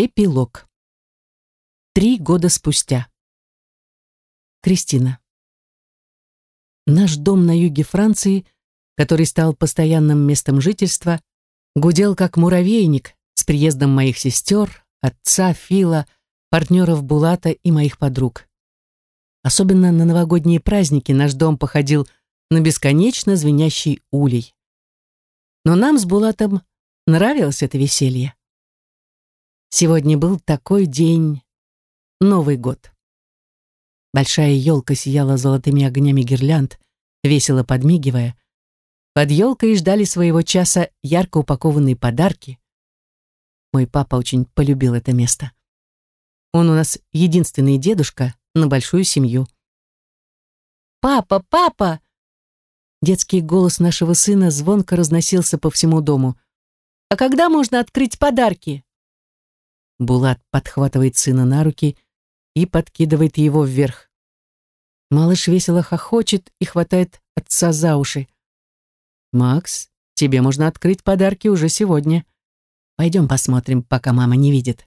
Эпилог. Три года спустя. Кристина. Наш дом на юге Франции, который стал постоянным местом жительства, гудел как муравейник с приездом моих сестер, отца, Фила, партнеров Булата и моих подруг. Особенно на новогодние праздники наш дом походил на бесконечно звенящий улей. Но нам с Булатом нравилось это веселье. Сегодня был такой день. Новый год. Большая елка сияла золотыми огнями гирлянд, весело подмигивая. Под елкой ждали своего часа ярко упакованные подарки. Мой папа очень полюбил это место. Он у нас единственный дедушка на большую семью. «Папа, папа!» Детский голос нашего сына звонко разносился по всему дому. «А когда можно открыть подарки?» Булат подхватывает сына на руки и подкидывает его вверх. Малыш весело хохочет и хватает отца за уши. «Макс, тебе можно открыть подарки уже сегодня. Пойдем посмотрим, пока мама не видит».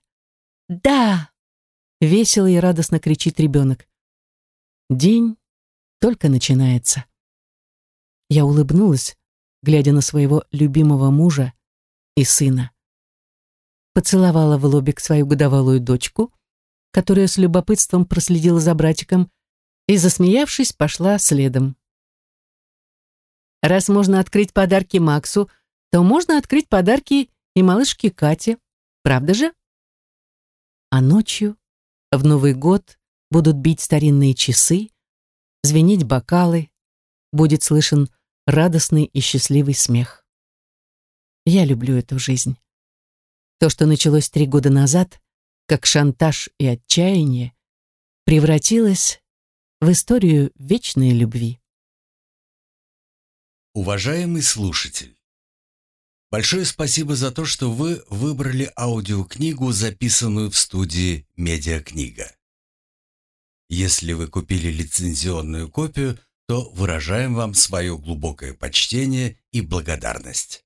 «Да!» — весело и радостно кричит ребенок. День только начинается. Я улыбнулась, глядя на своего любимого мужа и сына поцеловала в лобик свою годовалую дочку, которая с любопытством проследила за братиком и, засмеявшись, пошла следом. Раз можно открыть подарки Максу, то можно открыть подарки и малышке Кате, правда же? А ночью, в Новый год, будут бить старинные часы, звенеть бокалы, будет слышен радостный и счастливый смех. Я люблю эту жизнь. То, что началось три года назад, как шантаж и отчаяние, превратилось в историю вечной любви. Уважаемый слушатель, большое спасибо за то, что вы выбрали аудиокнигу, записанную в студии «Медиакнига». Если вы купили лицензионную копию, то выражаем вам свое глубокое почтение и благодарность.